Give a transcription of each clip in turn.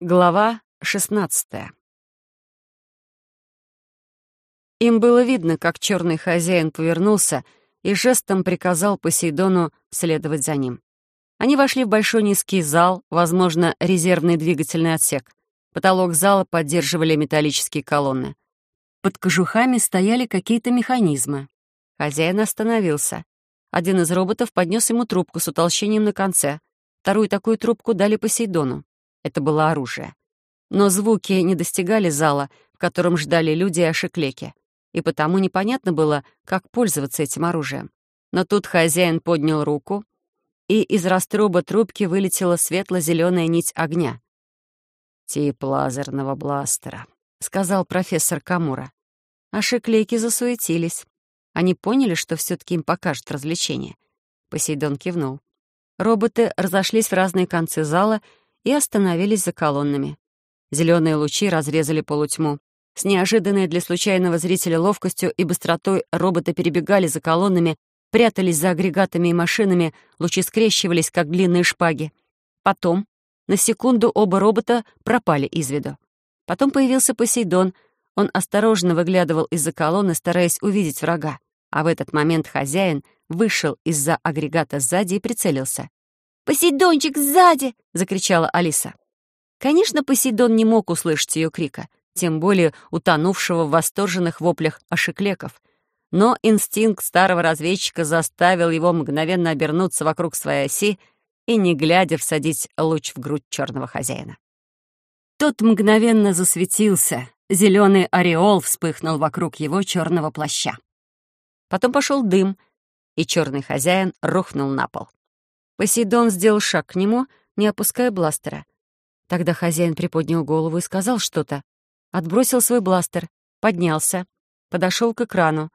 Глава шестнадцатая. Им было видно, как черный хозяин повернулся и жестом приказал Посейдону следовать за ним. Они вошли в большой низкий зал, возможно, резервный двигательный отсек. Потолок зала поддерживали металлические колонны. Под кожухами стояли какие-то механизмы. Хозяин остановился. Один из роботов поднес ему трубку с утолщением на конце. Вторую такую трубку дали Посейдону. Это было оружие. Но звуки не достигали зала, в котором ждали люди и ошиклеки, и потому непонятно было, как пользоваться этим оружием. Но тут хозяин поднял руку, и из раструба трубки вылетела светло-зеленая нить огня. «Тип лазерного бластера», — сказал профессор Камура. А засуетились. Они поняли, что все таки им покажут развлечение. Посейдон кивнул. Роботы разошлись в разные концы зала и остановились за колоннами. Зеленые лучи разрезали полутьму. С неожиданной для случайного зрителя ловкостью и быстротой роботы перебегали за колоннами, прятались за агрегатами и машинами, лучи скрещивались, как длинные шпаги. Потом, на секунду, оба робота пропали из виду. Потом появился Посейдон. Он осторожно выглядывал из-за колонны, стараясь увидеть врага. А в этот момент хозяин вышел из-за агрегата сзади и прицелился. «Посейдончик сзади!» — закричала Алиса. Конечно, Посейдон не мог услышать ее крика, тем более утонувшего в восторженных воплях ошиклеков. Но инстинкт старого разведчика заставил его мгновенно обернуться вокруг своей оси и, не глядя, всадить луч в грудь черного хозяина. Тот мгновенно засветился, зеленый ореол вспыхнул вокруг его черного плаща. Потом пошел дым, и черный хозяин рухнул на пол. Посейдон сделал шаг к нему, не опуская бластера. Тогда хозяин приподнял голову и сказал что-то. Отбросил свой бластер, поднялся, подошел к экрану.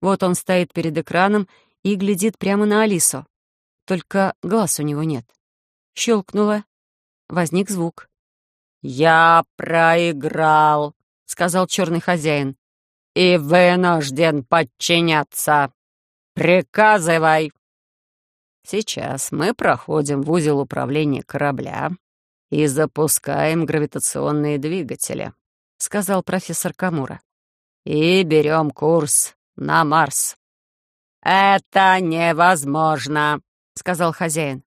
Вот он стоит перед экраном и глядит прямо на Алису. Только глаз у него нет. Щелкнуло. Возник звук. «Я проиграл», — сказал черный хозяин. «И вынужден подчиняться. Приказывай». Сейчас мы проходим в узел управления корабля и запускаем гравитационные двигатели», — сказал профессор Камура. «И берем курс на Марс». «Это невозможно», — сказал хозяин.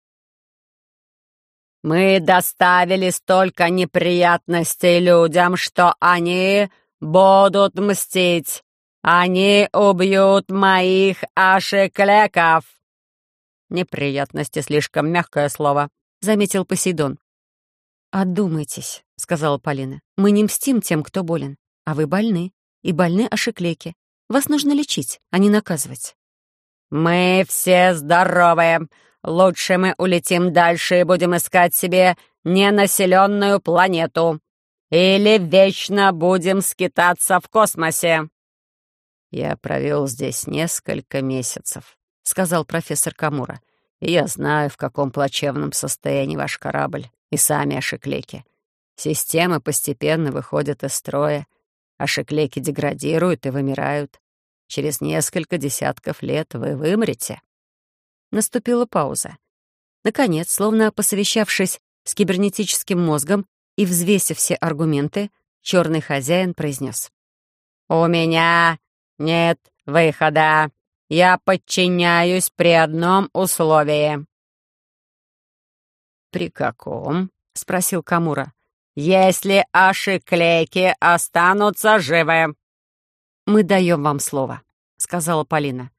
«Мы доставили столько неприятностей людям, что они будут мстить. Они убьют моих ашеклеков». «Неприятности — слишком мягкое слово», — заметил Посейдон. «Одумайтесь», — сказала Полина. «Мы не мстим тем, кто болен. А вы больны. И больны ошиклеки. Вас нужно лечить, а не наказывать». «Мы все здоровые. Лучше мы улетим дальше и будем искать себе ненаселенную планету. Или вечно будем скитаться в космосе». «Я провел здесь несколько месяцев», — сказал профессор Камура. «И я знаю, в каком плачевном состоянии ваш корабль и сами ошиклеки. Системы постепенно выходят из строя, ошиклеки деградируют и вымирают. Через несколько десятков лет вы вымрете». Наступила пауза. Наконец, словно посовещавшись с кибернетическим мозгом и взвесив все аргументы, черный хозяин произнес. «У меня нет выхода. Я подчиняюсь при одном условии». «При каком?» — спросил Камура. «Если ашиклейки останутся живы». «Мы даем вам слово», — сказала Полина.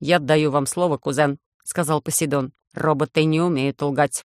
«Я даю вам слово, кузен», — сказал Посейдон. «Роботы не умеют лгать».